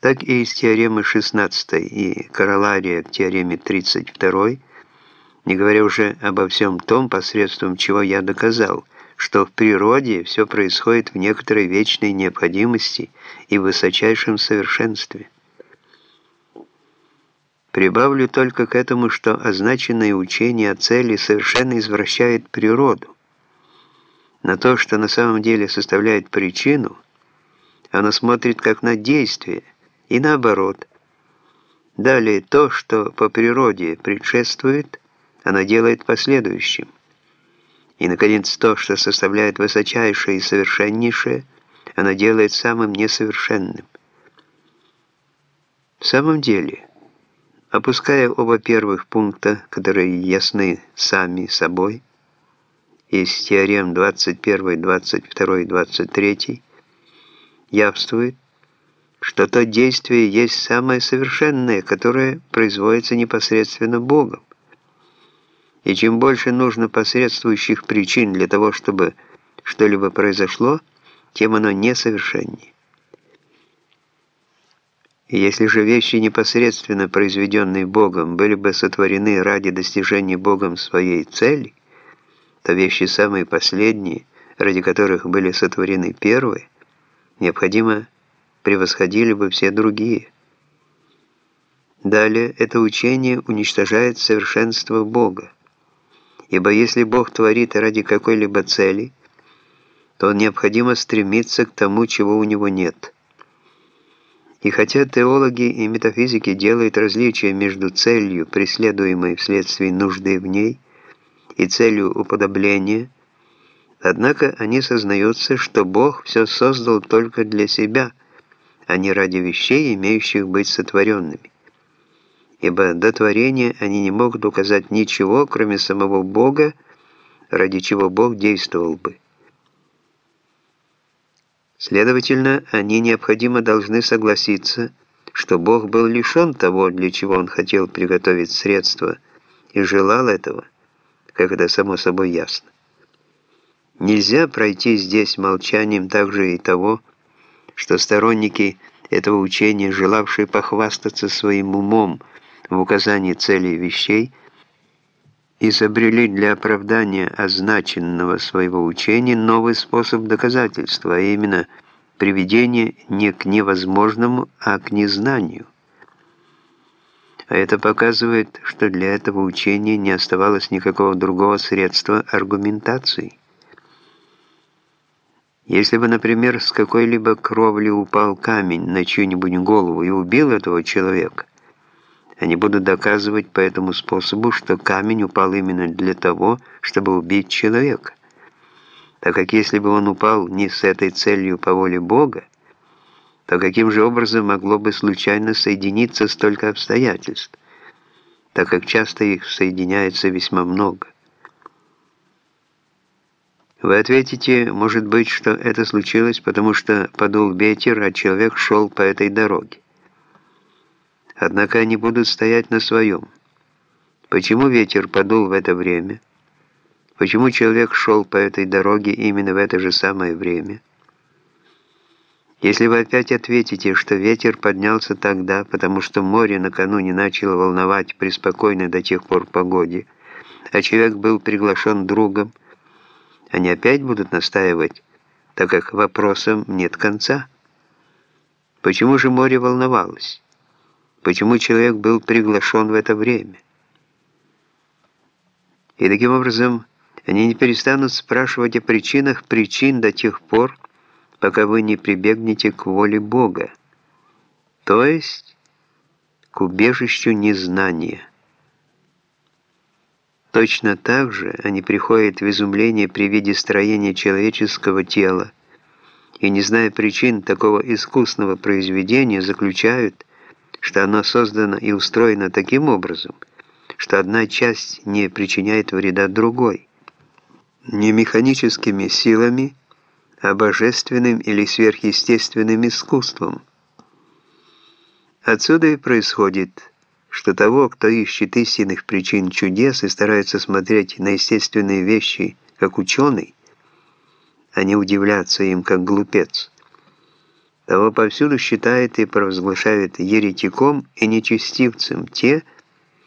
так и из теоремы 16 и королария к теореме 32, не говоря уже обо всем том, посредством чего я доказал, что в природе все происходит в некоторой вечной необходимости и высочайшем совершенстве. Прибавлю только к этому, что означенное учение о цели совершенно извращает природу. На то, что на самом деле составляет причину, оно смотрит как на действие, и наоборот. Далее, то, что по природе предшествует, оно делает последующим. И, наконец, то, что составляет высочайшее и совершеннейшее, оно делает самым несовершенным. В самом деле, опуская оба первых пункта, которые ясны сами собой, из теорем 21, 22, 23, явствует, что то действие есть самое совершенное, которое производится непосредственно Богом. И чем больше нужно посредствующих причин для того, чтобы что-либо произошло, тем оно несовершеннее. И если же вещи, непосредственно произведенные Богом, были бы сотворены ради достижения Богом своей цели, то вещи самые последние, ради которых были сотворены первые, необходимо превосходили бы все другие. Далее, это учение уничтожает совершенство Бога. Ибо если Бог творит ради какой-либо цели, то необходимо стремиться к тому, чего у него нет. И хотя теологи и метафизики делают различия между целью, преследуемой вследствие нужды в ней, и целью уподобления, однако они сознаются, что Бог все создал только для себя, а не ради вещей, имеющих быть сотворенными ибо до творения они не могут указать ничего, кроме самого Бога, ради чего Бог действовал бы. Следовательно, они необходимо должны согласиться, что Бог был лишен того, для чего Он хотел приготовить средства, и желал этого, как это само собой ясно. Нельзя пройти здесь молчанием также и того, что сторонники этого учения, желавшие похвастаться своим умом, в указании целей вещей, изобрели для оправдания означенного своего учения новый способ доказательства, а именно приведение не к невозможному, а к незнанию. А это показывает, что для этого учения не оставалось никакого другого средства аргументации. Если бы, например, с какой-либо кровли упал камень на чью-нибудь голову и убил этого человека, они будут доказывать по этому способу, что камень упал именно для того, чтобы убить человека. Так как если бы он упал не с этой целью по воле Бога, то каким же образом могло бы случайно соединиться столько обстоятельств, так как часто их соединяется весьма много. Вы ответите, может быть, что это случилось, потому что подул ветер, а человек шел по этой дороге. Однако они будут стоять на своем. Почему ветер подул в это время? Почему человек шел по этой дороге именно в это же самое время? Если вы опять ответите, что ветер поднялся тогда, потому что море накануне начало волновать при спокойной до тех пор погоде, а человек был приглашен другом, они опять будут настаивать, так как вопросам нет конца. Почему же море волновалось? почему человек был приглашен в это время. И таким образом они не перестанут спрашивать о причинах причин до тех пор, пока вы не прибегнете к воле Бога, то есть к убежищу незнания. Точно так же они приходят в изумление при виде строения человеческого тела, и, не зная причин такого искусного произведения, заключают, что оно создано и устроено таким образом, что одна часть не причиняет вреда другой. Не механическими силами, а божественным или сверхъестественным искусством. Отсюда и происходит, что того, кто ищет истинных причин чудес и старается смотреть на естественные вещи как ученый, а не удивляться им как глупец, того повсюду считают и провозглашают еретиком и нечестивцем те,